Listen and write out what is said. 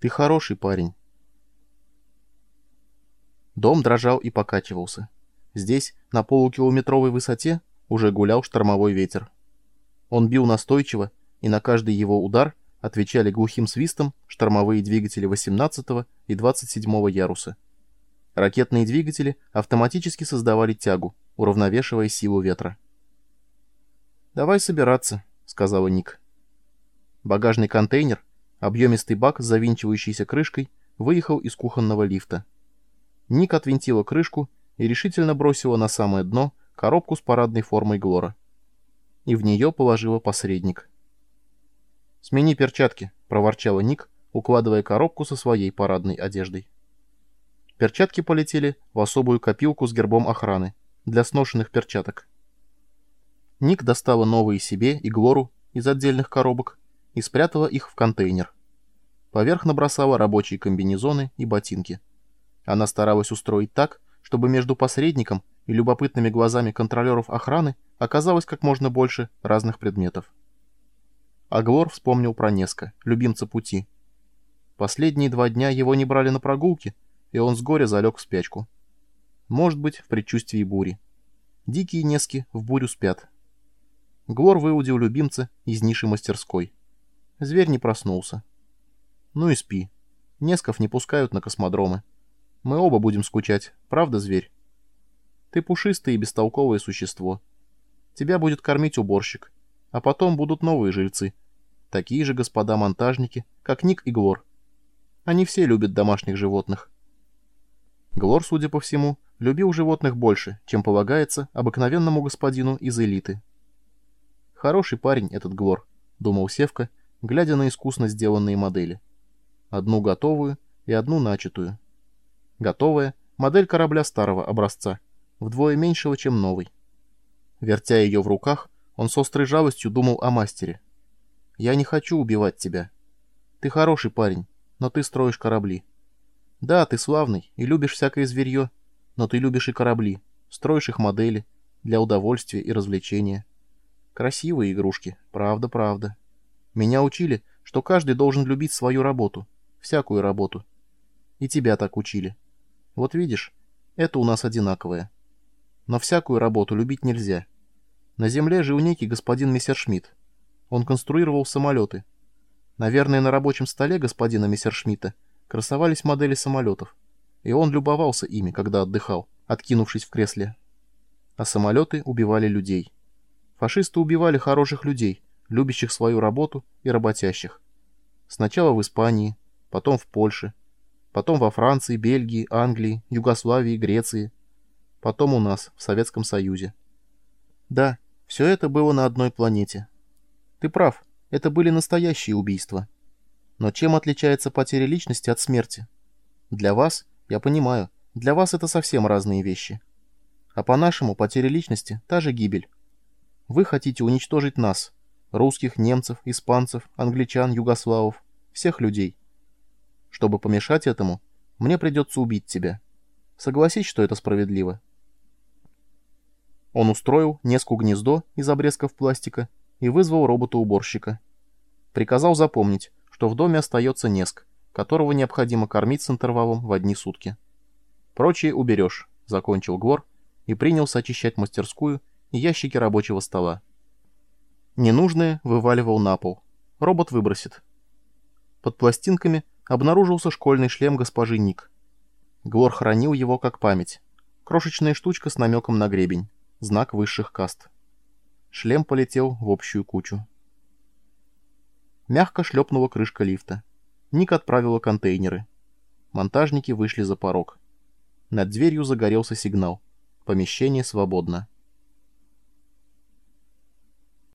Ты хороший парень. Дом дрожал и покачивался. Здесь, на полукилометровой высоте, уже гулял штормовой ветер. Он бил настойчиво, и на каждый его удар отвечали глухим свистом штормовые двигатели 18 и 27 яруса. Ракетные двигатели автоматически создавали тягу, уравновешивая силу ветра. «Давай собираться», — сказала Ник. Багажный контейнер, объемистый бак с завинчивающейся крышкой, выехал из кухонного лифта. Ник отвинтила крышку и решительно бросила на самое дно коробку с парадной формой Глора. И в нее положила посредник. «Смени перчатки», — проворчала Ник, укладывая коробку со своей парадной одеждой. Перчатки полетели в особую копилку с гербом охраны для сношенных перчаток. Ник достала новые себе и Глору из отдельных коробок и спрятала их в контейнер. Поверх набросала рабочие комбинезоны и ботинки. Она старалась устроить так, чтобы между посредником и любопытными глазами контролеров охраны оказалось как можно больше разных предметов. Аглор вспомнил про Неска, любимца пути. Последние два дня его не брали на прогулки, и он с горя залег в спячку. Может быть, в предчувствии бури. Дикие Нески в бурю спят. Глор выудил любимца из ниши мастерской. Зверь не проснулся. Ну и спи. Несков не пускают на космодромы. Мы оба будем скучать, правда, зверь? Ты пушистое и бестолковое существо. Тебя будет кормить уборщик, а потом будут новые жильцы. Такие же господа-монтажники, как Ник и Глор. Они все любят домашних животных. Глор, судя по всему, любил животных больше, чем полагается обыкновенному господину из элиты. «Хороший парень этот Глор», — думал Севка, глядя на искусно сделанные модели. Одну готовую и одну начатую. Готовая — модель корабля старого образца, вдвое меньшего, чем новый. Вертя ее в руках, он с острой жалостью думал о мастере. «Я не хочу убивать тебя. Ты хороший парень, но ты строишь корабли. Да, ты славный и любишь всякое зверье, но ты любишь и корабли, строишь их модели для удовольствия и развлечения. Красивые игрушки, правда-правда. Меня учили, что каждый должен любить свою работу, всякую работу. И тебя так учили. Вот видишь, это у нас одинаковое. Но всякую работу любить нельзя. На земле жил некий господин Мессершмитт. Он конструировал самолеты. Наверное, на рабочем столе господина Мессершмитта красовались модели самолетов, и он любовался ими, когда отдыхал, откинувшись в кресле. А самолеты убивали людей. Фашисты убивали хороших людей, любящих свою работу и работящих. Сначала в Испании, потом в Польше, потом во Франции, Бельгии, Англии, Югославии, Греции, потом у нас, в Советском Союзе. Да, все это было на одной планете. Ты прав, это были настоящие убийства. Но чем отличается потеря личности от смерти? Для вас, я понимаю, для вас это совсем разные вещи. А по-нашему, потеря личности – та же гибель. Вы хотите уничтожить нас, русских, немцев, испанцев, англичан, югославов, всех людей. Чтобы помешать этому, мне придется убить тебя. Согласись, что это справедливо. Он устроил несколько гнездо из обрезков пластика и вызвал робота-уборщика. Приказал запомнить, что в доме остается Неск, которого необходимо кормить с интервалом в одни сутки. Прочие уберешь, закончил Гвор и принялся очищать мастерскую и ящики рабочего стола. Ненужное вываливал на пол. Робот выбросит. Под пластинками обнаружился школьный шлем госпожи Ник. Глор хранил его как память. Крошечная штучка с намеком на гребень. Знак высших каст. Шлем полетел в общую кучу. Мягко шлепнула крышка лифта. Ник отправила контейнеры. Монтажники вышли за порог. Над дверью загорелся сигнал. Помещение свободно.